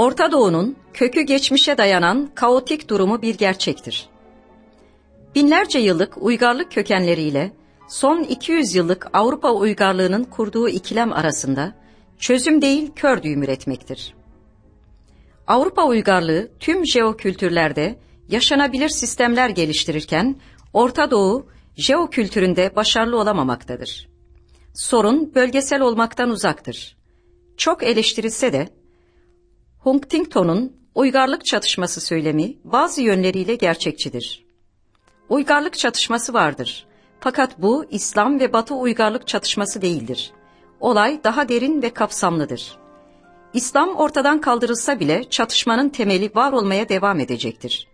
Orta Doğu'nun kökü geçmişe dayanan kaotik durumu bir gerçektir. Binlerce yıllık uygarlık kökenleriyle son 200 yıllık Avrupa uygarlığının kurduğu ikilem arasında çözüm değil kör düğüm üretmektir. Avrupa uygarlığı tüm jeokültürlerde yaşanabilir sistemler geliştirirken Orta Doğu jeokültüründe başarılı olamamaktadır. Sorun bölgesel olmaktan uzaktır. Çok eleştirilse de Huntington'un uygarlık çatışması söylemi bazı yönleriyle gerçekçidir. Uygarlık çatışması vardır. Fakat bu İslam ve Batı uygarlık çatışması değildir. Olay daha derin ve kapsamlıdır. İslam ortadan kaldırılsa bile çatışmanın temeli var olmaya devam edecektir.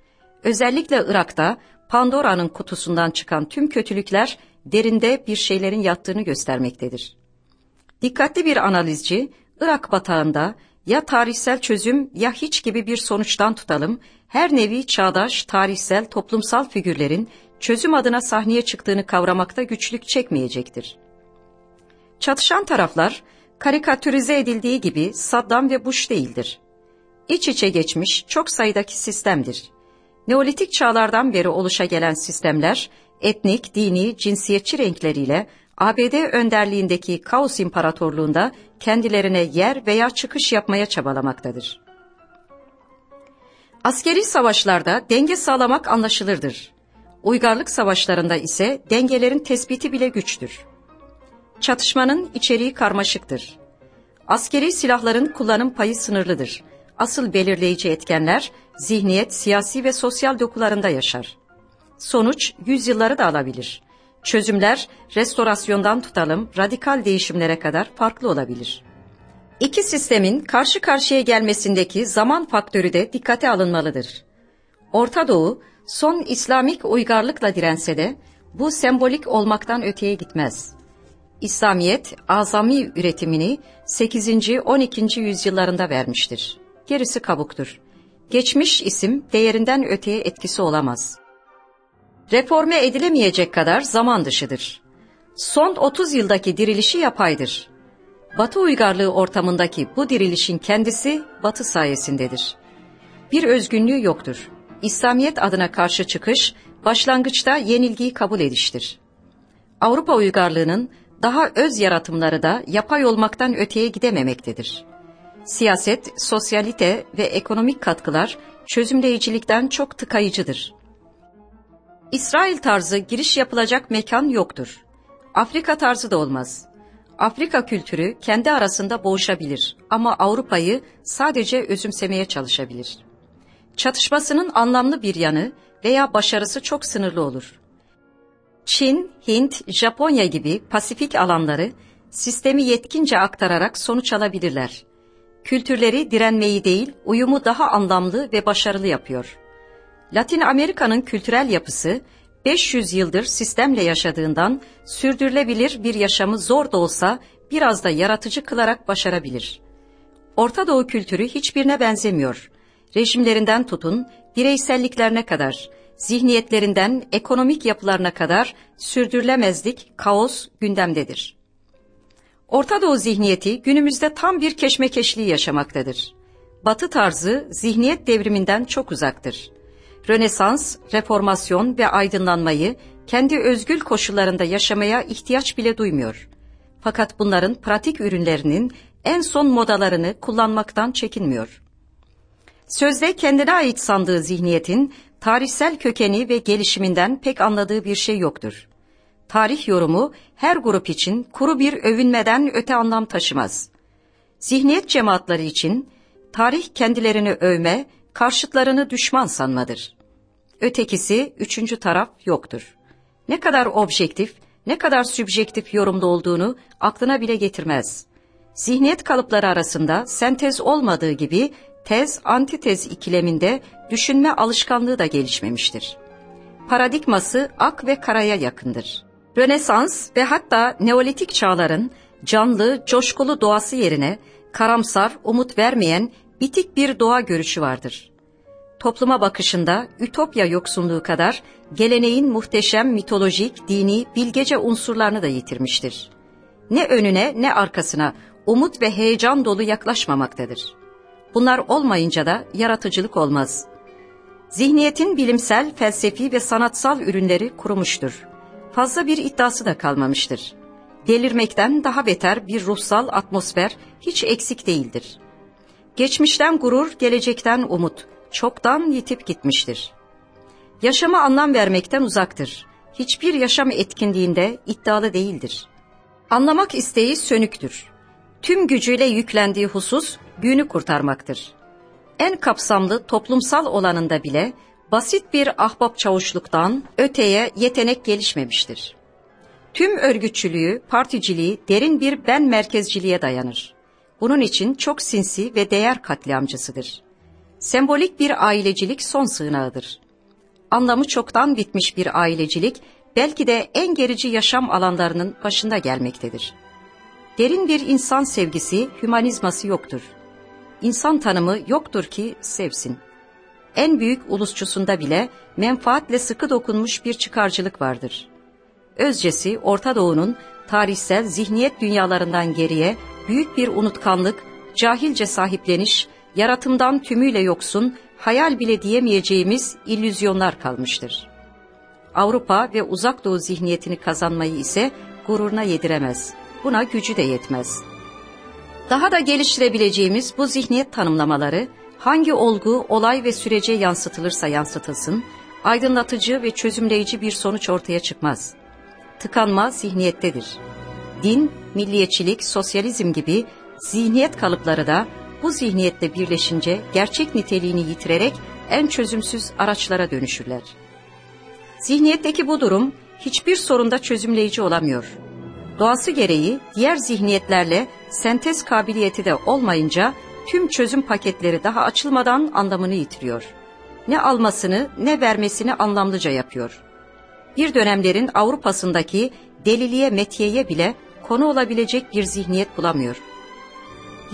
Özellikle Irak'ta Pandora'nın kutusundan çıkan tüm kötülükler derinde bir şeylerin yattığını göstermektedir. Dikkatli bir analizci, Irak batağında ya tarihsel çözüm ya hiç gibi bir sonuçtan tutalım, her nevi çağdaş, tarihsel, toplumsal figürlerin çözüm adına sahneye çıktığını kavramakta güçlük çekmeyecektir. Çatışan taraflar, karikatürize edildiği gibi Saddam ve Bush değildir. İç içe geçmiş çok sayıdaki sistemdir. Neolitik çağlardan beri oluşa gelen sistemler, etnik, dini, cinsiyetçi renkleriyle ABD önderliğindeki Kaos İmparatorluğunda kendilerine yer veya çıkış yapmaya çabalamaktadır. Askeri savaşlarda denge sağlamak anlaşılırdır. Uygarlık savaşlarında ise dengelerin tespiti bile güçtür. Çatışmanın içeriği karmaşıktır. Askeri silahların kullanım payı sınırlıdır. Asıl belirleyici etkenler zihniyet, siyasi ve sosyal dokularında yaşar. Sonuç yüzyılları da alabilir. Çözümler restorasyondan tutalım radikal değişimlere kadar farklı olabilir. İki sistemin karşı karşıya gelmesindeki zaman faktörü de dikkate alınmalıdır. Orta Doğu son İslamik uygarlıkla dirense de bu sembolik olmaktan öteye gitmez. İslamiyet azami üretimini 8. 12. yüzyıllarında vermiştir. Gerisi kabuktur. Geçmiş isim değerinden öteye etkisi olamaz. Reforme edilemeyecek kadar zaman dışıdır. Son 30 yıldaki dirilişi yapaydır. Batı uygarlığı ortamındaki bu dirilişin kendisi Batı sayesindedir. Bir özgünlüğü yoktur. İslamiyet adına karşı çıkış, başlangıçta yenilgiyi kabul ediştir. Avrupa uygarlığının daha öz yaratımları da yapay olmaktan öteye gidememektedir. Siyaset, sosyalite ve ekonomik katkılar çözümleyicilikten çok tıkayıcıdır. İsrail tarzı giriş yapılacak mekan yoktur. Afrika tarzı da olmaz. Afrika kültürü kendi arasında boğuşabilir ama Avrupa'yı sadece özümsemeye çalışabilir. Çatışmasının anlamlı bir yanı veya başarısı çok sınırlı olur. Çin, Hint, Japonya gibi Pasifik alanları sistemi yetkince aktararak sonuç alabilirler. Kültürleri direnmeyi değil, uyumu daha anlamlı ve başarılı yapıyor. Latin Amerika'nın kültürel yapısı 500 yıldır sistemle yaşadığından sürdürülebilir bir yaşamı zor da olsa biraz da yaratıcı kılarak başarabilir. Orta Doğu kültürü hiçbirine benzemiyor. Rejimlerinden tutun, bireyselliklerine kadar, zihniyetlerinden ekonomik yapılarına kadar sürdürülemezlik, kaos gündemdedir. Orta Doğu zihniyeti günümüzde tam bir keşmekeşliği yaşamaktadır. Batı tarzı zihniyet devriminden çok uzaktır. Rönesans, reformasyon ve aydınlanmayı kendi özgül koşullarında yaşamaya ihtiyaç bile duymuyor. Fakat bunların pratik ürünlerinin en son modalarını kullanmaktan çekinmiyor. Sözde kendine ait sandığı zihniyetin tarihsel kökeni ve gelişiminden pek anladığı bir şey yoktur. Tarih yorumu her grup için kuru bir övünmeden öte anlam taşımaz. Zihniyet cemaatleri için tarih kendilerini övme, karşıtlarını düşman sanmadır. Ötekisi üçüncü taraf yoktur. Ne kadar objektif, ne kadar sübjektif yorumda olduğunu aklına bile getirmez. Zihniyet kalıpları arasında sentez olmadığı gibi tez antitez ikileminde düşünme alışkanlığı da gelişmemiştir. Paradigması ak ve karaya yakındır. Rönesans ve hatta Neolitik çağların canlı, coşkulu doğası yerine karamsar, umut vermeyen bitik bir doğa görüşü vardır. Topluma bakışında ütopya yoksunluğu kadar geleneğin muhteşem mitolojik, dini, bilgece unsurlarını da yitirmiştir. Ne önüne ne arkasına umut ve heyecan dolu yaklaşmamaktadır. Bunlar olmayınca da yaratıcılık olmaz. Zihniyetin bilimsel, felsefi ve sanatsal ürünleri kurumuştur. Fazla bir iddiası da kalmamıştır. Delirmekten daha beter bir ruhsal atmosfer hiç eksik değildir. Geçmişten gurur, gelecekten umut, çoktan yitip gitmiştir. Yaşama anlam vermekten uzaktır. Hiçbir yaşam etkinliğinde iddialı değildir. Anlamak isteği sönüktür. Tüm gücüyle yüklendiği husus günü kurtarmaktır. En kapsamlı toplumsal olanında bile basit bir ahbap çavuşluktan öteye yetenek gelişmemiştir. Tüm örgütçülüğü, particiliği derin bir ben merkezciliğe dayanır. Bunun için çok sinsi ve değer katliamcısıdır. Sembolik bir ailecilik son sığınağıdır. Anlamı çoktan bitmiş bir ailecilik belki de en gerici yaşam alanlarının başında gelmektedir. Derin bir insan sevgisi, hümanizması yoktur. İnsan tanımı yoktur ki sevsin. En büyük ulusçusunda bile menfaatle sıkı dokunmuş bir çıkarcılık vardır. Özcesi Orta Doğu'nun tarihsel zihniyet dünyalarından geriye büyük bir unutkanlık, cahilce sahipleniş, yaratımdan tümüyle yoksun, hayal bile diyemeyeceğimiz illüzyonlar kalmıştır. Avrupa ve Uzak Doğu zihniyetini kazanmayı ise gururuna yediremez. Buna gücü de yetmez. Daha da geliştirebileceğimiz bu zihniyet tanımlamaları hangi olgu, olay ve sürece yansıtılırsa yansıtılsın, aydınlatıcı ve çözümleyici bir sonuç ortaya çıkmaz. Tıkanma zihniyettedir. Din, milliyetçilik, sosyalizm gibi zihniyet kalıpları da bu zihniyetle birleşince gerçek niteliğini yitirerek en çözümsüz araçlara dönüşürler. Zihniyetteki bu durum hiçbir sorunda çözümleyici olamıyor. Doğası gereği diğer zihniyetlerle sentez kabiliyeti de olmayınca tüm çözüm paketleri daha açılmadan anlamını yitiriyor. Ne almasını ne vermesini anlamlıca yapıyor. Bir dönemlerin Avrupa'sındaki deliliğe metiyeye bile konu olabilecek bir zihniyet bulamıyor.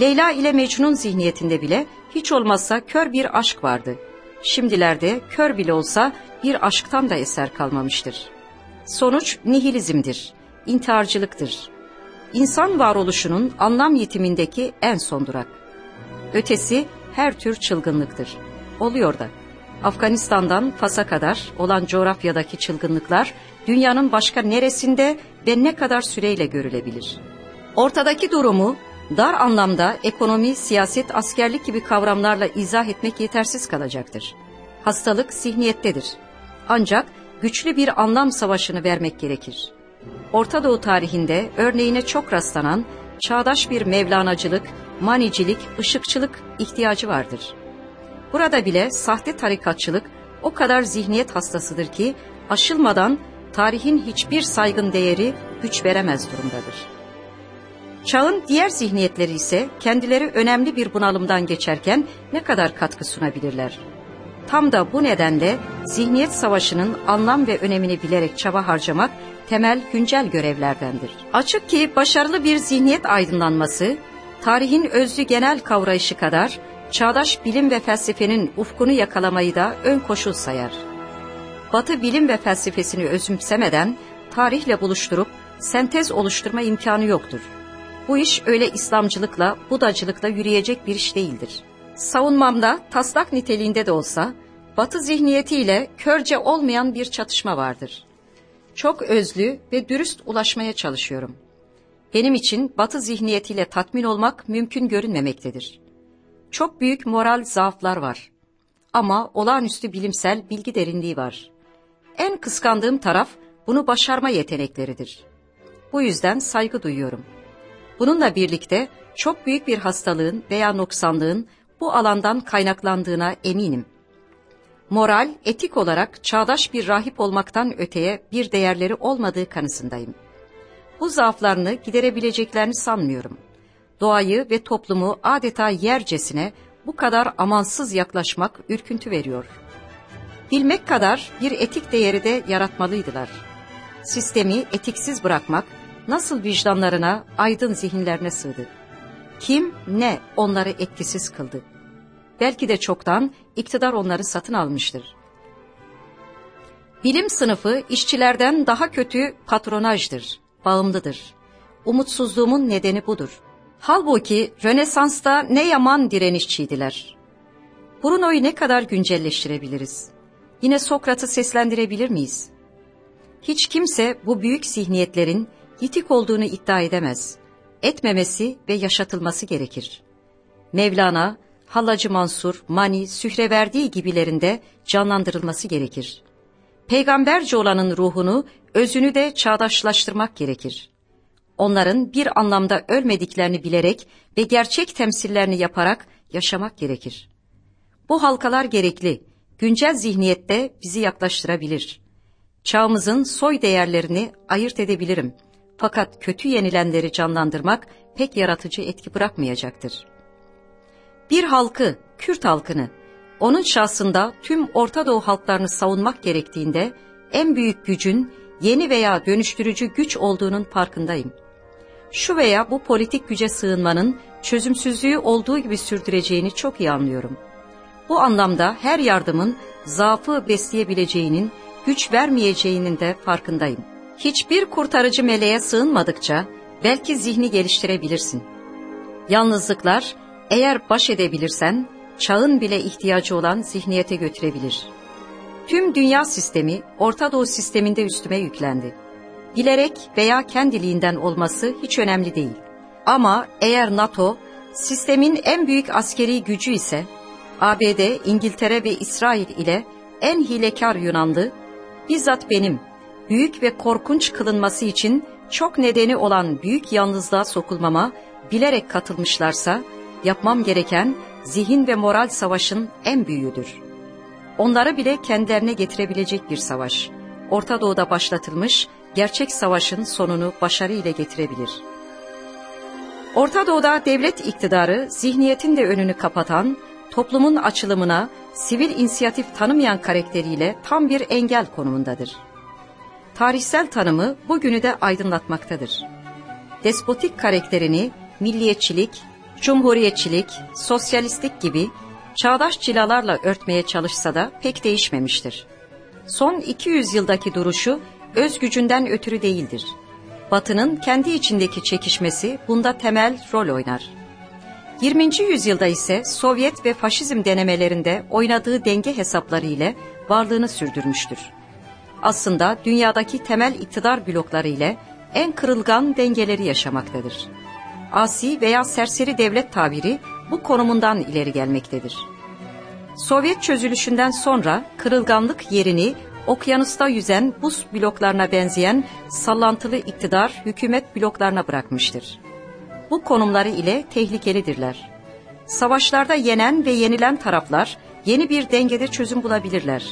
Leyla ile Mecnun zihniyetinde bile hiç olmazsa kör bir aşk vardı. Şimdilerde kör bile olsa bir aşktan da eser kalmamıştır. Sonuç nihilizmdir, intiharcılıktır. İnsan varoluşunun anlam yitimindeki en son durak. Ötesi her tür çılgınlıktır. Oluyor da. Afganistan'dan Fas'a kadar olan coğrafyadaki çılgınlıklar dünyanın başka neresinde ve ne kadar süreyle görülebilir? Ortadaki durumu dar anlamda ekonomi, siyaset, askerlik gibi kavramlarla izah etmek yetersiz kalacaktır. Hastalık zihniyettedir. Ancak güçlü bir anlam savaşını vermek gerekir. Orta Doğu tarihinde örneğine çok rastlanan çağdaş bir mevlanacılık, manicilik, ışıkçılık ihtiyacı vardır. Burada bile sahte tarikatçılık o kadar zihniyet hastasıdır ki aşılmadan tarihin hiçbir saygın değeri güç veremez durumdadır. Çağın diğer zihniyetleri ise kendileri önemli bir bunalımdan geçerken ne kadar katkı sunabilirler? Tam da bu nedenle zihniyet savaşının anlam ve önemini bilerek çaba harcamak temel güncel görevlerdendir. Açık ki başarılı bir zihniyet aydınlanması, tarihin özlü genel kavrayışı kadar çağdaş bilim ve felsefenin ufkunu yakalamayı da ön koşul sayar. Batı bilim ve felsefesini özümsemeden tarihle buluşturup sentez oluşturma imkanı yoktur. Bu iş öyle İslamcılıkla, Budacılıkla yürüyecek bir iş değildir. Savunmamda taslak niteliğinde de olsa Batı zihniyetiyle körce olmayan bir çatışma vardır. Çok özlü ve dürüst ulaşmaya çalışıyorum. Benim için Batı zihniyetiyle tatmin olmak mümkün görünmemektedir. Çok büyük moral zaaflar var. Ama olağanüstü bilimsel bilgi derinliği var. En kıskandığım taraf bunu başarma yetenekleridir. Bu yüzden saygı duyuyorum. Bununla birlikte çok büyük bir hastalığın veya noksanlığın bu alandan kaynaklandığına eminim. Moral, etik olarak çağdaş bir rahip olmaktan öteye bir değerleri olmadığı kanısındayım. Bu zaaflarını giderebileceklerini sanmıyorum. Doğayı ve toplumu adeta yercesine bu kadar amansız yaklaşmak ürküntü veriyor. Bilmek kadar bir etik değeri de yaratmalıydılar. Sistemi etiksiz bırakmak nasıl vicdanlarına, aydın zihinlerine sığdı? Kim, ne onları etkisiz kıldı? Belki de çoktan iktidar onları satın almıştır. Bilim sınıfı işçilerden daha kötü patronajdır, bağımlıdır. Umutsuzluğumun nedeni budur. Halbuki Rönesans'ta ne yaman direnişçiydiler. Bruno'yu ne kadar güncelleştirebiliriz? Yine Sokrat'ı seslendirebilir miyiz? Hiç kimse bu büyük zihniyetlerin yitik olduğunu iddia edemez. Etmemesi ve yaşatılması gerekir. Mevlana, Hallacı Mansur, Mani, Sühreverdi gibilerinde canlandırılması gerekir. Peygamberce olanın ruhunu, özünü de çağdaşlaştırmak gerekir. Onların bir anlamda ölmediklerini bilerek ve gerçek temsillerini yaparak yaşamak gerekir. Bu halkalar gerekli, güncel zihniyette bizi yaklaştırabilir. Çağımızın soy değerlerini ayırt edebilirim. Fakat kötü yenilenleri canlandırmak pek yaratıcı etki bırakmayacaktır. Bir halkı, Kürt halkını, onun şahsında tüm Orta Doğu halklarını savunmak gerektiğinde en büyük gücün yeni veya dönüştürücü güç olduğunun farkındayım. Şu veya bu politik güce sığınmanın çözümsüzlüğü olduğu gibi sürdüreceğini çok iyi anlıyorum. Bu anlamda her yardımın zaafı besleyebileceğinin, güç vermeyeceğinin de farkındayım. Hiçbir kurtarıcı meleğe sığınmadıkça belki zihni geliştirebilirsin. Yalnızlıklar eğer baş edebilirsen çağın bile ihtiyacı olan zihniyete götürebilir. Tüm dünya sistemi Orta Doğu sisteminde üstüme yüklendi. Bilerek veya kendiliğinden olması hiç önemli değil. Ama eğer NATO sistemin en büyük askeri gücü ise ABD, İngiltere ve İsrail ile en hilekar Yunanlı, bizzat benim büyük ve korkunç kılınması için çok nedeni olan büyük yalnızlığa sokulmama bilerek katılmışlarsa, yapmam gereken zihin ve moral savaşın en büyüğüdür. Onları bile kendilerine getirebilecek bir savaş. Orta Doğu'da başlatılmış gerçek savaşın sonunu başarı ile getirebilir. Orta Doğu'da devlet iktidarı zihniyetin de önünü kapatan, toplumun açılımına sivil inisiyatif tanımayan karakteriyle tam bir engel konumundadır. Tarihsel tanımı bugünü de aydınlatmaktadır. Despotik karakterini milliyetçilik, cumhuriyetçilik, sosyalistlik gibi çağdaş cilalarla örtmeye çalışsa da pek değişmemiştir. Son 200 yıldaki duruşu öz gücünden ötürü değildir. Batı'nın kendi içindeki çekişmesi bunda temel rol oynar. 20. yüzyılda ise Sovyet ve faşizm denemelerinde oynadığı denge hesapları ile varlığını sürdürmüştür. Aslında dünyadaki temel iktidar blokları ile en kırılgan dengeleri yaşamaktadır. Asi veya serseri devlet tabiri bu konumundan ileri gelmektedir. Sovyet çözülüşünden sonra kırılganlık yerini okyanusta yüzen buz bloklarına benzeyen sallantılı iktidar hükümet bloklarına bırakmıştır. Bu konumları ile tehlikelidirler. Savaşlarda yenen ve yenilen taraflar yeni bir dengede çözüm bulabilirler.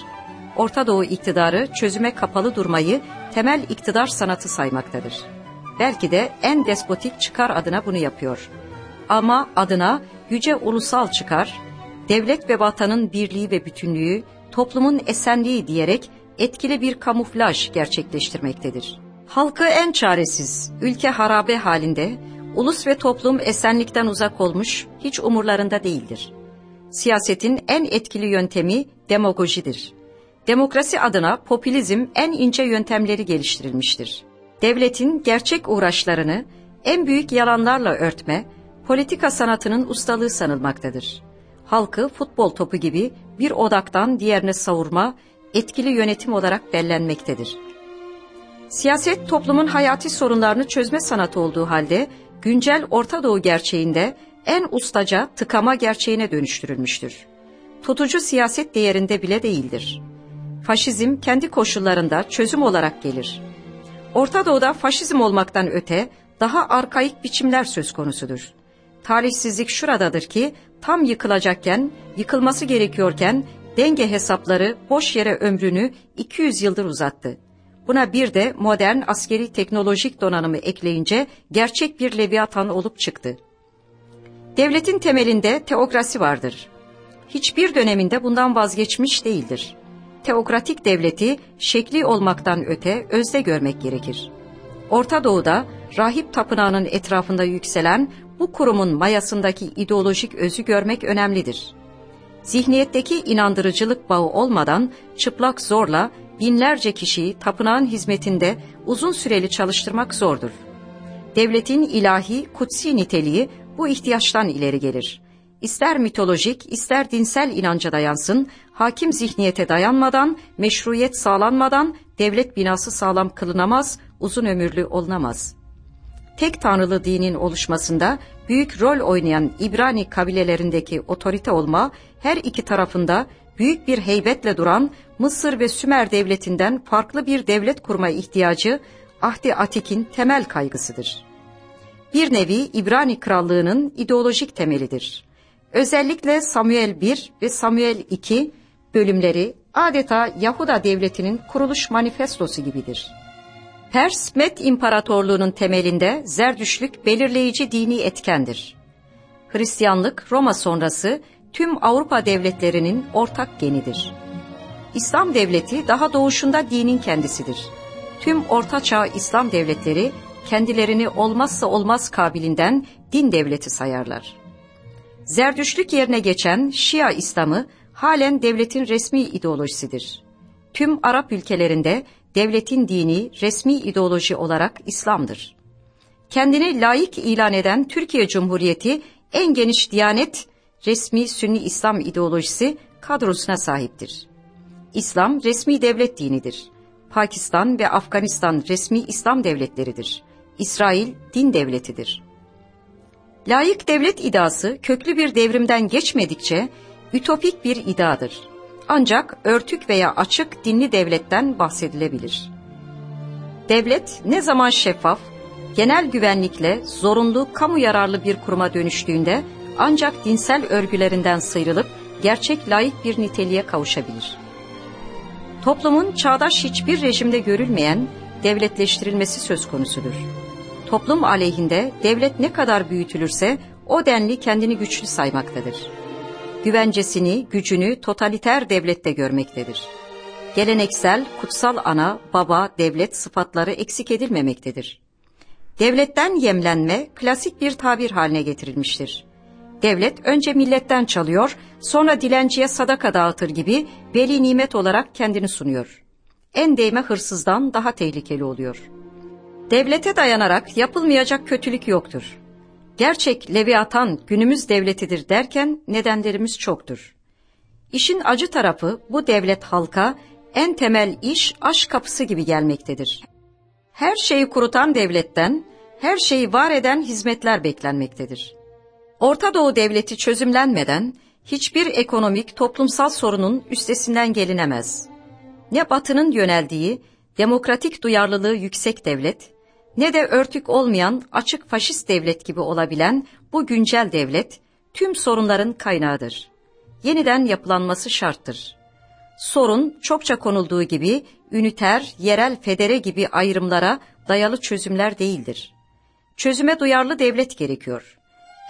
Orta Doğu iktidarı çözüme kapalı durmayı temel iktidar sanatı saymaktadır. Belki de en despotik çıkar adına bunu yapıyor. Ama adına yüce ulusal çıkar, devlet ve vatanın birliği ve bütünlüğü, toplumun esenliği diyerek etkili bir kamuflaj gerçekleştirmektedir. Halkı en çaresiz, ülke harabe halinde, ulus ve toplum esenlikten uzak olmuş, hiç umurlarında değildir. Siyasetin en etkili yöntemi demagojidir. Demokrasi adına popülizm en ince yöntemleri geliştirilmiştir. Devletin gerçek uğraşlarını en büyük yalanlarla örtme, politika sanatının ustalığı sanılmaktadır. Halkı futbol topu gibi bir odaktan diğerine savurma, etkili yönetim olarak bellenmektedir. Siyaset toplumun hayati sorunlarını çözme sanatı olduğu halde güncel Orta Doğu gerçeğinde en ustaca tıkama gerçeğine dönüştürülmüştür. Tutucu siyaset değerinde bile değildir. Faşizm kendi koşullarında çözüm olarak gelir. Orta Doğu'da faşizm olmaktan öte daha arkaik biçimler söz konusudur. Talihsizlik şuradadır ki tam yıkılacakken, yıkılması gerekiyorken denge hesapları boş yere ömrünü 200 yıldır uzattı. Buna bir de modern askeri teknolojik donanımı ekleyince gerçek bir leviathan olup çıktı. Devletin temelinde teokrasi vardır. Hiçbir döneminde bundan vazgeçmiş değildir. Teokratik devleti şekli olmaktan öte özde görmek gerekir. Orta Doğu'da rahip tapınağının etrafında yükselen bu kurumun mayasındaki ideolojik özü görmek önemlidir. Zihniyetteki inandırıcılık bağı olmadan çıplak zorla binlerce kişiyi tapınağın hizmetinde uzun süreli çalıştırmak zordur. Devletin ilahi, kutsi niteliği bu ihtiyaçtan ileri gelir. İster mitolojik, ister dinsel inanca dayansın, hakim zihniyete dayanmadan, meşruiyet sağlanmadan devlet binası sağlam kılınamaz, uzun ömürlü olunamaz. Tek tanrılı dinin oluşmasında büyük rol oynayan İbrani kabilelerindeki otorite olma, her iki tarafında büyük bir heybetle duran Mısır ve Sümer devletinden farklı bir devlet kurma ihtiyacı Ahdi Atik'in temel kaygısıdır. Bir nevi İbrani krallığının ideolojik temelidir. Özellikle Samuel 1 ve Samuel 2 bölümleri adeta Yahuda devletinin kuruluş manifestosu gibidir. Pers Med İmparatorluğu'nun temelinde Zerdüşlük belirleyici dini etkendir. Hristiyanlık Roma sonrası tüm Avrupa devletlerinin ortak genidir. İslam devleti daha doğuşunda dinin kendisidir. Tüm Ortaçağ İslam devletleri kendilerini olmazsa olmaz kabilinden din devleti sayarlar. Zerdüşlük yerine geçen Şia İslam'ı halen devletin resmi ideolojisidir. Tüm Arap ülkelerinde devletin dini resmi ideoloji olarak İslam'dır. Kendini layık ilan eden Türkiye Cumhuriyeti en geniş diyanet resmi Sünni İslam ideolojisi kadrosuna sahiptir. İslam resmi devlet dinidir. Pakistan ve Afganistan resmi İslam devletleridir. İsrail din devletidir. Layık devlet iddiası köklü bir devrimden geçmedikçe ütopik bir idadır. Ancak örtük veya açık dinli devletten bahsedilebilir. Devlet ne zaman şeffaf, genel güvenlikle zorunlu kamu yararlı bir kuruma dönüştüğünde ancak dinsel örgülerinden sıyrılıp gerçek layık bir niteliğe kavuşabilir. Toplumun çağdaş hiçbir rejimde görülmeyen devletleştirilmesi söz konusudur. Toplum aleyhinde devlet ne kadar büyütülürse o denli kendini güçlü saymaktadır. Güvencesini, gücünü totaliter devlette görmektedir. Geleneksel, kutsal ana, baba, devlet sıfatları eksik edilmemektedir. Devletten yemlenme klasik bir tabir haline getirilmiştir. Devlet önce milletten çalıyor, sonra dilenciye sadaka dağıtır gibi veli nimet olarak kendini sunuyor. En değme hırsızdan daha tehlikeli oluyor. Devlete dayanarak yapılmayacak kötülük yoktur. Gerçek Leviathan günümüz devletidir derken nedenlerimiz çoktur. İşin acı tarafı bu devlet halka en temel iş aşk kapısı gibi gelmektedir. Her şeyi kurutan devletten, her şeyi var eden hizmetler beklenmektedir. Orta Doğu devleti çözümlenmeden hiçbir ekonomik toplumsal sorunun üstesinden gelinemez. Ne batının yöneldiği demokratik duyarlılığı yüksek devlet, ne de örtük olmayan açık faşist devlet gibi olabilen bu güncel devlet tüm sorunların kaynağıdır. Yeniden yapılanması şarttır. Sorun çokça konulduğu gibi üniter, yerel federe gibi ayrımlara dayalı çözümler değildir. Çözüme duyarlı devlet gerekiyor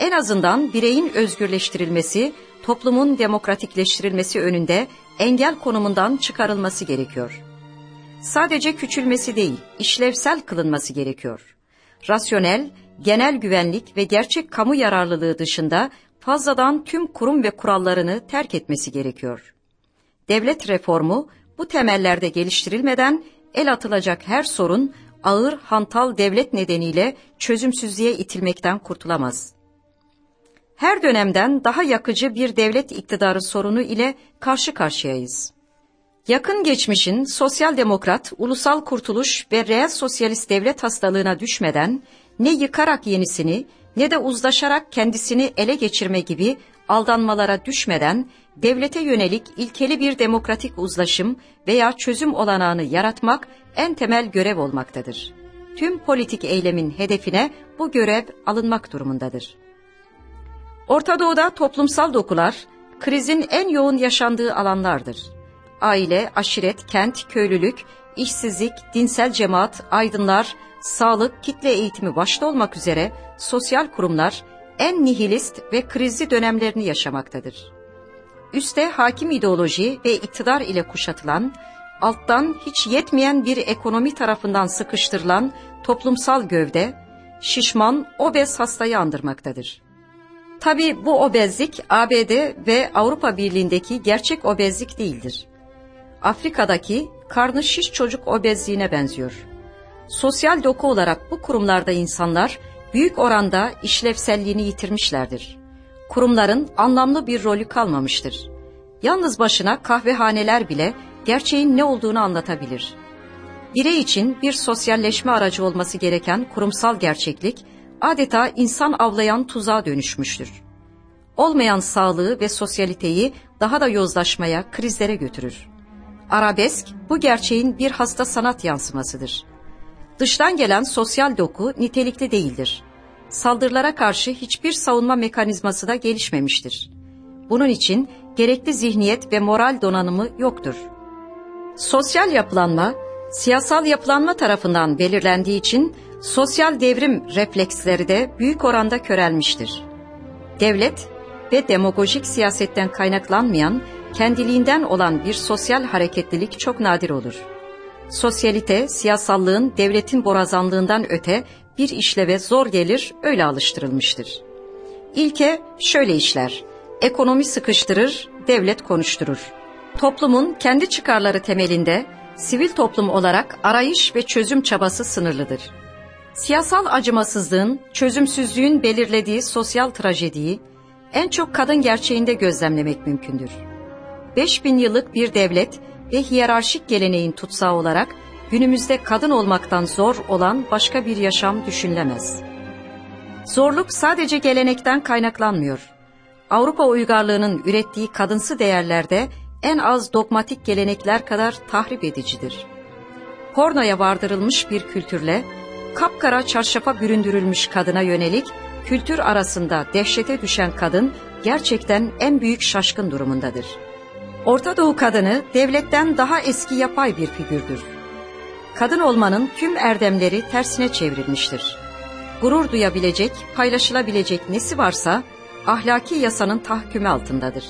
en azından bireyin özgürleştirilmesi, toplumun demokratikleştirilmesi önünde engel konumundan çıkarılması gerekiyor. Sadece küçülmesi değil, işlevsel kılınması gerekiyor. Rasyonel, genel güvenlik ve gerçek kamu yararlılığı dışında fazladan tüm kurum ve kurallarını terk etmesi gerekiyor. Devlet reformu bu temellerde geliştirilmeden el atılacak her sorun ağır hantal devlet nedeniyle çözümsüzlüğe itilmekten kurtulamaz her dönemden daha yakıcı bir devlet iktidarı sorunu ile karşı karşıyayız. Yakın geçmişin sosyal demokrat, ulusal kurtuluş ve reel sosyalist devlet hastalığına düşmeden ne yıkarak yenisini ne de uzlaşarak kendisini ele geçirme gibi aldanmalara düşmeden devlete yönelik ilkeli bir demokratik uzlaşım veya çözüm olanağını yaratmak en temel görev olmaktadır. Tüm politik eylemin hedefine bu görev alınmak durumundadır. Orta Doğu'da toplumsal dokular krizin en yoğun yaşandığı alanlardır. Aile, aşiret, kent, köylülük, işsizlik, dinsel cemaat, aydınlar, sağlık, kitle eğitimi başta olmak üzere sosyal kurumlar en nihilist ve krizli dönemlerini yaşamaktadır. Üste hakim ideoloji ve iktidar ile kuşatılan, alttan hiç yetmeyen bir ekonomi tarafından sıkıştırılan toplumsal gövde, şişman, obez hastayı andırmaktadır. Tabi bu obezlik ABD ve Avrupa Birliği'ndeki gerçek obezlik değildir. Afrika'daki karnı şiş çocuk obezliğine benziyor. Sosyal doku olarak bu kurumlarda insanlar büyük oranda işlevselliğini yitirmişlerdir. Kurumların anlamlı bir rolü kalmamıştır. Yalnız başına kahvehaneler bile gerçeğin ne olduğunu anlatabilir. Birey için bir sosyalleşme aracı olması gereken kurumsal gerçeklik adeta insan avlayan tuzağa dönüşmüştür. Olmayan sağlığı ve sosyaliteyi daha da yozlaşmaya, krizlere götürür. Arabesk bu gerçeğin bir hasta sanat yansımasıdır. Dıştan gelen sosyal doku nitelikli değildir. Saldırılara karşı hiçbir savunma mekanizması da gelişmemiştir. Bunun için gerekli zihniyet ve moral donanımı yoktur. Sosyal yapılanma, siyasal yapılanma tarafından belirlendiği için sosyal devrim refleksleri de büyük oranda körelmiştir. Devlet ve demagojik siyasetten kaynaklanmayan, kendiliğinden olan bir sosyal hareketlilik çok nadir olur. Sosyalite, siyasallığın devletin borazanlığından öte bir işleve zor gelir, öyle alıştırılmıştır. İlke şöyle işler, ekonomi sıkıştırır, devlet konuşturur. Toplumun kendi çıkarları temelinde sivil toplum olarak arayış ve çözüm çabası sınırlıdır. Siyasal acımasızlığın, çözümsüzlüğün belirlediği sosyal trajediyi en çok kadın gerçeğinde gözlemlemek mümkündür. 5000 yıllık bir devlet ve hiyerarşik geleneğin tutsağı olarak günümüzde kadın olmaktan zor olan başka bir yaşam düşünülemez. Zorluk sadece gelenekten kaynaklanmıyor. Avrupa uygarlığının ürettiği kadınsı değerlerde en az dogmatik gelenekler kadar tahrip edicidir. Pornoya vardırılmış bir kültürle kapkara çarşafa büründürülmüş kadına yönelik kültür arasında dehşete düşen kadın gerçekten en büyük şaşkın durumundadır. Orta Doğu kadını devletten daha eski yapay bir figürdür. Kadın olmanın tüm erdemleri tersine çevrilmiştir. Gurur duyabilecek, paylaşılabilecek nesi varsa ahlaki yasanın tahkümü altındadır.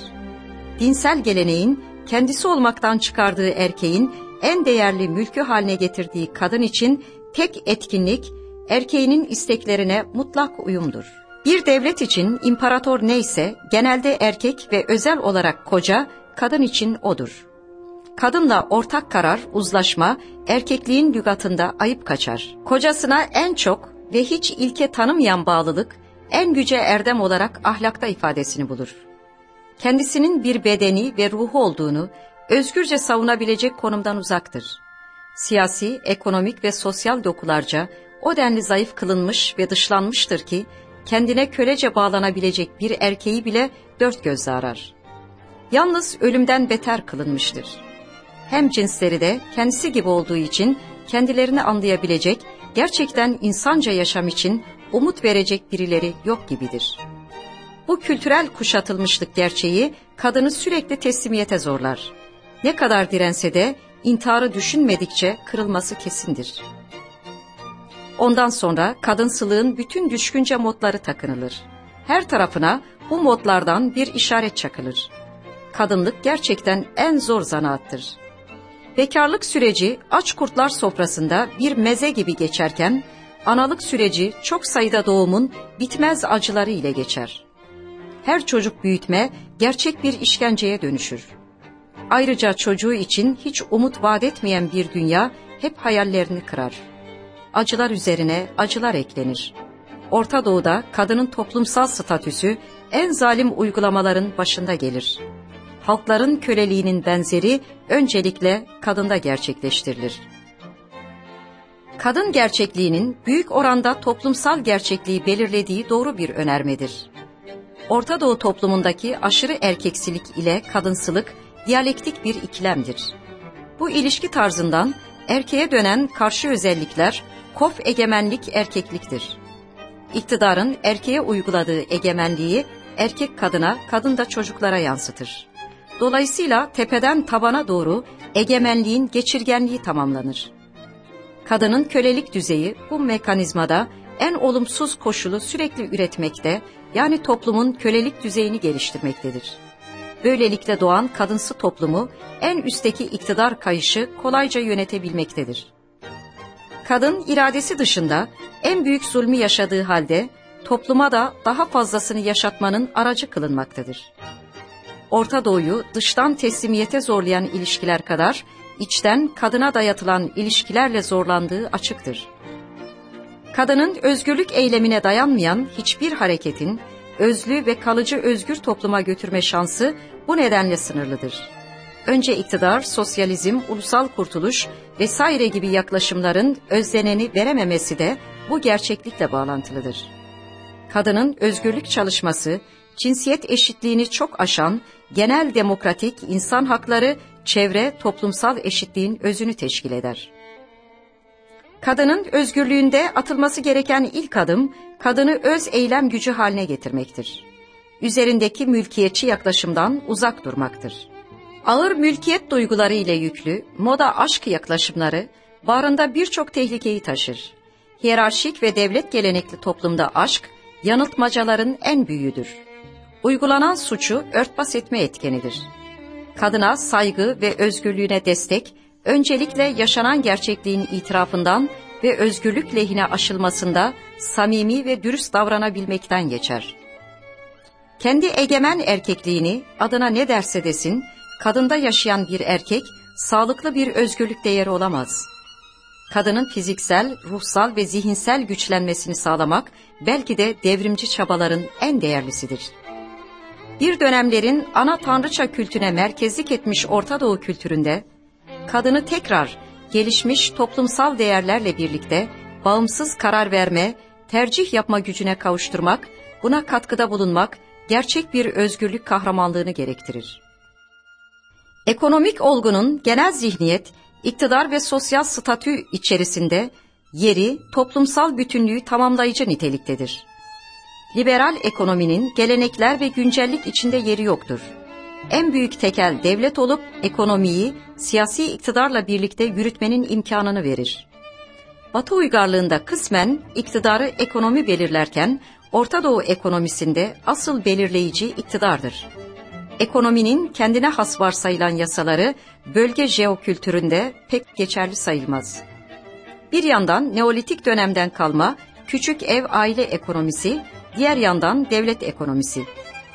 Dinsel geleneğin kendisi olmaktan çıkardığı erkeğin en değerli mülkü haline getirdiği kadın için tek etkinlik erkeğinin isteklerine mutlak uyumdur. Bir devlet için imparator neyse genelde erkek ve özel olarak koca kadın için odur. Kadınla ortak karar, uzlaşma erkekliğin lügatında ayıp kaçar. Kocasına en çok ve hiç ilke tanımayan bağlılık en güce erdem olarak ahlakta ifadesini bulur. Kendisinin bir bedeni ve ruhu olduğunu özgürce savunabilecek konumdan uzaktır. Siyasi, ekonomik ve sosyal dokularca o denli zayıf kılınmış ve dışlanmıştır ki kendine kölece bağlanabilecek bir erkeği bile dört gözle arar. Yalnız ölümden beter kılınmıştır. Hem cinsleri de kendisi gibi olduğu için kendilerini anlayabilecek, gerçekten insanca yaşam için umut verecek birileri yok gibidir. Bu kültürel kuşatılmışlık gerçeği kadını sürekli teslimiyete zorlar. Ne kadar dirense de intiharı düşünmedikçe kırılması kesindir. Ondan sonra kadınsılığın bütün düşkünce modları takınılır. Her tarafına bu modlardan bir işaret çakılır. Kadınlık gerçekten en zor zanaattır. Bekarlık süreci aç kurtlar sofrasında bir meze gibi geçerken, analık süreci çok sayıda doğumun bitmez acıları ile geçer. Her çocuk büyütme gerçek bir işkenceye dönüşür. Ayrıca çocuğu için hiç umut vaat etmeyen bir dünya hep hayallerini kırar. Acılar üzerine acılar eklenir. Orta Doğu'da kadının toplumsal statüsü en zalim uygulamaların başında gelir. Halkların köleliğinin benzeri öncelikle kadında gerçekleştirilir. Kadın gerçekliğinin büyük oranda toplumsal gerçekliği belirlediği doğru bir önermedir. Orta Doğu toplumundaki aşırı erkeksilik ile kadınsılık diyalektik bir ikilemdir. Bu ilişki tarzından erkeğe dönen karşı özellikler kof egemenlik erkekliktir. İktidarın erkeğe uyguladığı egemenliği erkek kadına, kadın da çocuklara yansıtır. Dolayısıyla tepeden tabana doğru egemenliğin geçirgenliği tamamlanır. Kadının kölelik düzeyi bu mekanizmada en olumsuz koşulu sürekli üretmekte, yani toplumun kölelik düzeyini geliştirmektedir. Böylelikle doğan kadınsı toplumu en üstteki iktidar kayışı kolayca yönetebilmektedir. Kadın iradesi dışında en büyük zulmü yaşadığı halde topluma da daha fazlasını yaşatmanın aracı kılınmaktadır. Orta Doğu'yu dıştan teslimiyete zorlayan ilişkiler kadar içten kadına dayatılan ilişkilerle zorlandığı açıktır. Kadının özgürlük eylemine dayanmayan hiçbir hareketin özlü ve kalıcı özgür topluma götürme şansı bu nedenle sınırlıdır. Önce iktidar, sosyalizm, ulusal kurtuluş vesaire gibi yaklaşımların özleneni verememesi de bu gerçeklikle bağlantılıdır. Kadının özgürlük çalışması, cinsiyet eşitliğini çok aşan, genel demokratik insan hakları, çevre, toplumsal eşitliğin özünü teşkil eder. Kadının özgürlüğünde atılması gereken ilk adım, kadını öz eylem gücü haline getirmektir. Üzerindeki mülkiyetçi yaklaşımdan uzak durmaktır. Ağır mülkiyet duyguları ile yüklü, moda aşk yaklaşımları, barında birçok tehlikeyi taşır. Hiyerarşik ve devlet gelenekli toplumda aşk, yanıltmacaların en büyüğüdür. Uygulanan suçu örtbas etme etkenidir. Kadına saygı ve özgürlüğüne destek, öncelikle yaşanan gerçekliğin itirafından ve özgürlük lehine aşılmasında samimi ve dürüst davranabilmekten geçer. Kendi egemen erkekliğini adına ne derse desin, kadında yaşayan bir erkek sağlıklı bir özgürlük değeri olamaz. Kadının fiziksel, ruhsal ve zihinsel güçlenmesini sağlamak belki de devrimci çabaların en değerlisidir. Bir dönemlerin ana tanrıça kültüne merkezlik etmiş Orta Doğu kültüründe, kadını tekrar gelişmiş toplumsal değerlerle birlikte bağımsız karar verme, tercih yapma gücüne kavuşturmak, buna katkıda bulunmak gerçek bir özgürlük kahramanlığını gerektirir. Ekonomik olgunun genel zihniyet, iktidar ve sosyal statü içerisinde yeri toplumsal bütünlüğü tamamlayıcı niteliktedir. Liberal ekonominin gelenekler ve güncellik içinde yeri yoktur. En büyük tekel devlet olup ekonomiyi siyasi iktidarla birlikte yürütmenin imkanını verir. Batı uygarlığında kısmen iktidarı ekonomi belirlerken Orta Doğu ekonomisinde asıl belirleyici iktidardır ekonominin kendine has varsayılan yasaları bölge jeokültüründe pek geçerli sayılmaz. Bir yandan Neolitik dönemden kalma küçük ev aile ekonomisi, diğer yandan devlet ekonomisi.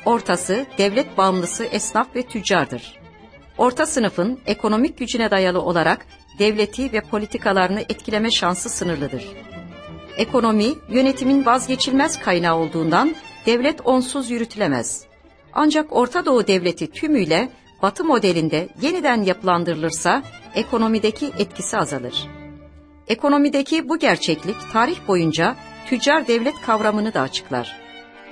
Ortası devlet bağımlısı esnaf ve tüccardır. Orta sınıfın ekonomik gücüne dayalı olarak devleti ve politikalarını etkileme şansı sınırlıdır. Ekonomi yönetimin vazgeçilmez kaynağı olduğundan devlet onsuz yürütülemez. Ancak Orta Doğu devleti tümüyle Batı modelinde yeniden yapılandırılırsa ekonomideki etkisi azalır. Ekonomideki bu gerçeklik tarih boyunca tüccar devlet kavramını da açıklar.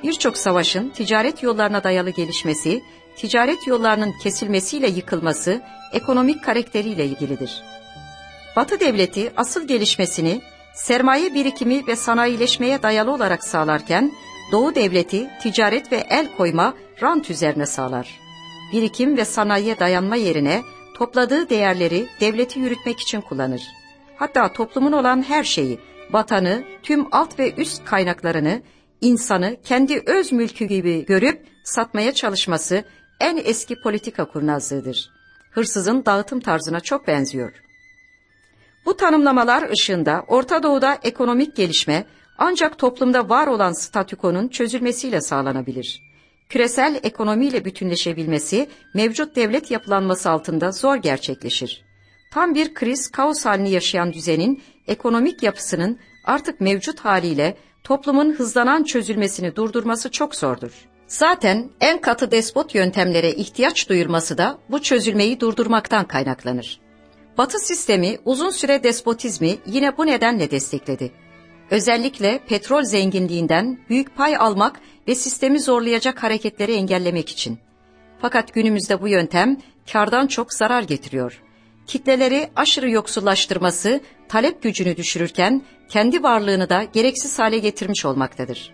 Birçok savaşın ticaret yollarına dayalı gelişmesi, ticaret yollarının kesilmesiyle yıkılması ekonomik karakteriyle ilgilidir. Batı devleti asıl gelişmesini sermaye birikimi ve sanayileşmeye dayalı olarak sağlarken Doğu devleti ticaret ve el koyma rant üzerine sağlar. Birikim ve sanayiye dayanma yerine topladığı değerleri devleti yürütmek için kullanır. Hatta toplumun olan her şeyi, vatanı, tüm alt ve üst kaynaklarını, insanı kendi öz mülkü gibi görüp satmaya çalışması en eski politika kurnazlığıdır. Hırsızın dağıtım tarzına çok benziyor. Bu tanımlamalar ışığında Orta Doğu'da ekonomik gelişme ancak toplumda var olan statükonun çözülmesiyle sağlanabilir. Küresel ekonomiyle bütünleşebilmesi mevcut devlet yapılanması altında zor gerçekleşir. Tam bir kriz, kaos halini yaşayan düzenin ekonomik yapısının artık mevcut haliyle toplumun hızlanan çözülmesini durdurması çok zordur. Zaten en katı despot yöntemlere ihtiyaç duyurması da bu çözülmeyi durdurmaktan kaynaklanır. Batı sistemi uzun süre despotizmi yine bu nedenle destekledi. Özellikle petrol zenginliğinden büyük pay almak ve sistemi zorlayacak hareketleri engellemek için. Fakat günümüzde bu yöntem kardan çok zarar getiriyor. Kitleleri aşırı yoksullaştırması talep gücünü düşürürken kendi varlığını da gereksiz hale getirmiş olmaktadır.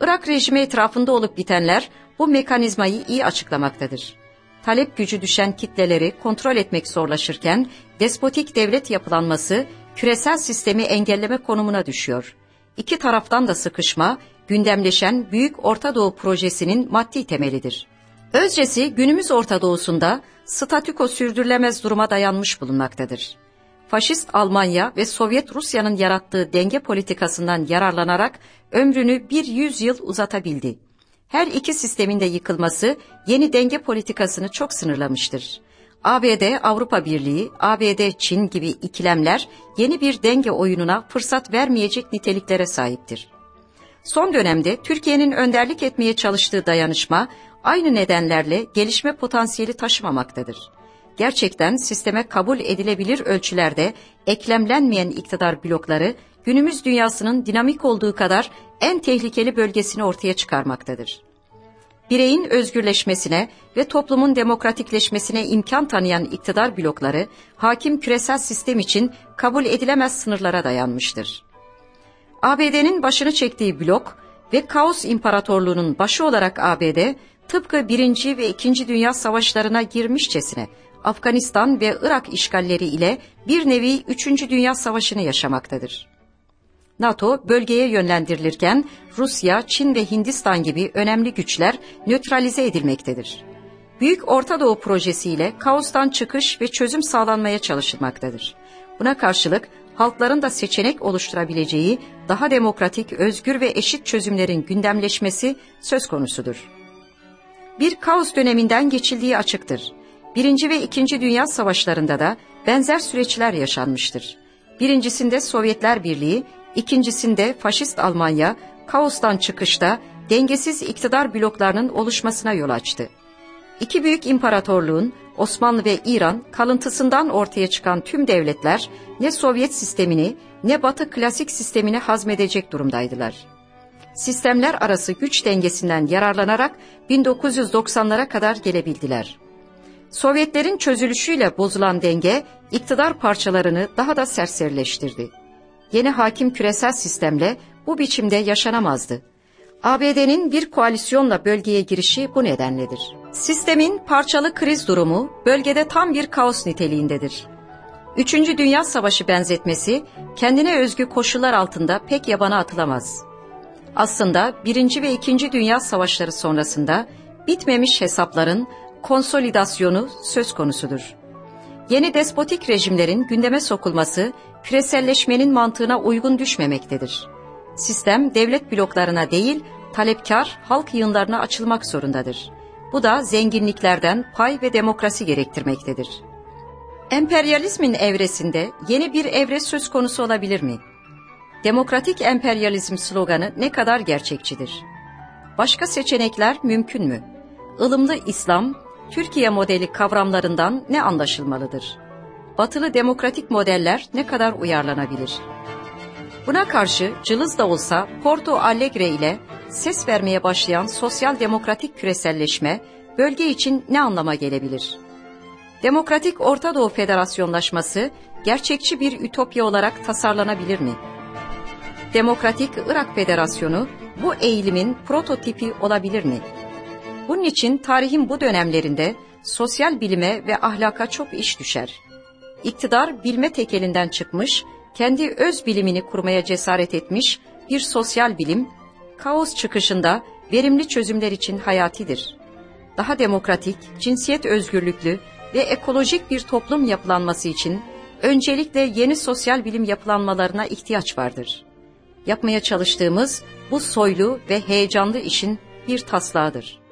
Irak rejimi etrafında olup bitenler bu mekanizmayı iyi açıklamaktadır. Talep gücü düşen kitleleri kontrol etmek zorlaşırken despotik devlet yapılanması küresel sistemi engelleme konumuna düşüyor. İki taraftan da sıkışma, gündemleşen Büyük Orta Doğu projesinin maddi temelidir. Özcesi günümüz Orta Doğu'sunda statüko sürdürülemez duruma dayanmış bulunmaktadır. Faşist Almanya ve Sovyet Rusya'nın yarattığı denge politikasından yararlanarak ömrünü bir yüzyıl uzatabildi. Her iki sistemin de yıkılması yeni denge politikasını çok sınırlamıştır. ABD, Avrupa Birliği, ABD, Çin gibi ikilemler yeni bir denge oyununa fırsat vermeyecek niteliklere sahiptir. Son dönemde Türkiye'nin önderlik etmeye çalıştığı dayanışma aynı nedenlerle gelişme potansiyeli taşımamaktadır. Gerçekten sisteme kabul edilebilir ölçülerde eklemlenmeyen iktidar blokları günümüz dünyasının dinamik olduğu kadar en tehlikeli bölgesini ortaya çıkarmaktadır. Bireyin özgürleşmesine ve toplumun demokratikleşmesine imkan tanıyan iktidar blokları, hakim küresel sistem için kabul edilemez sınırlara dayanmıştır. ABD'nin başını çektiği blok ve Kaos İmparatorluğu'nun başı olarak ABD, tıpkı 1. ve 2. Dünya Savaşlarına girmişçesine Afganistan ve Irak işgalleri ile bir nevi 3. Dünya Savaşı'nı yaşamaktadır. NATO bölgeye yönlendirilirken Rusya, Çin ve Hindistan gibi önemli güçler nötralize edilmektedir. Büyük Orta Doğu projesiyle kaostan çıkış ve çözüm sağlanmaya çalışılmaktadır. Buna karşılık halkların da seçenek oluşturabileceği daha demokratik, özgür ve eşit çözümlerin gündemleşmesi söz konusudur. Bir kaos döneminden geçildiği açıktır. Birinci ve ikinci Dünya Savaşlarında da benzer süreçler yaşanmıştır. Birincisinde Sovyetler Birliği, ikincisinde Faşist Almanya, kaostan çıkışta dengesiz iktidar bloklarının oluşmasına yol açtı. İki büyük imparatorluğun Osmanlı ve İran kalıntısından ortaya çıkan tüm devletler ne Sovyet sistemini ne Batı klasik sistemini hazmedecek durumdaydılar. Sistemler arası güç dengesinden yararlanarak 1990'lara kadar gelebildiler. Sovyetlerin çözülüşüyle bozulan denge iktidar parçalarını daha da serserileştirdi. Yeni hakim küresel sistemle bu biçimde yaşanamazdı. ABD'nin bir koalisyonla bölgeye girişi bu nedenledir. Sistemin parçalı kriz durumu bölgede tam bir kaos niteliğindedir. Üçüncü Dünya Savaşı benzetmesi kendine özgü koşullar altında pek yabana atılamaz. Aslında Birinci ve İkinci Dünya Savaşları sonrasında bitmemiş hesapların konsolidasyonu söz konusudur. Yeni despotik rejimlerin gündeme sokulması küreselleşmenin mantığına uygun düşmemektedir. Sistem devlet bloklarına değil, talepkar halk yığınlarına açılmak zorundadır. Bu da zenginliklerden pay ve demokrasi gerektirmektedir. Emperyalizmin evresinde yeni bir evre söz konusu olabilir mi? Demokratik emperyalizm sloganı ne kadar gerçekçidir? Başka seçenekler mümkün mü? Ilımlı İslam, Türkiye modeli kavramlarından ne anlaşılmalıdır? Batılı demokratik modeller ne kadar uyarlanabilir? Buna karşı cılız da olsa Porto Alegre ile ses vermeye başlayan sosyal demokratik küreselleşme bölge için ne anlama gelebilir? Demokratik Orta Doğu Federasyonlaşması gerçekçi bir ütopya olarak tasarlanabilir mi? Demokratik Irak Federasyonu bu eğilimin prototipi olabilir mi? Bunun için tarihin bu dönemlerinde sosyal bilime ve ahlaka çok iş düşer. İktidar bilme tekelinden çıkmış, kendi öz bilimini kurmaya cesaret etmiş bir sosyal bilim, kaos çıkışında verimli çözümler için hayatidir. Daha demokratik, cinsiyet özgürlüklü ve ekolojik bir toplum yapılanması için öncelikle yeni sosyal bilim yapılanmalarına ihtiyaç vardır. Yapmaya çalıştığımız bu soylu ve heyecanlı işin bir taslağıdır.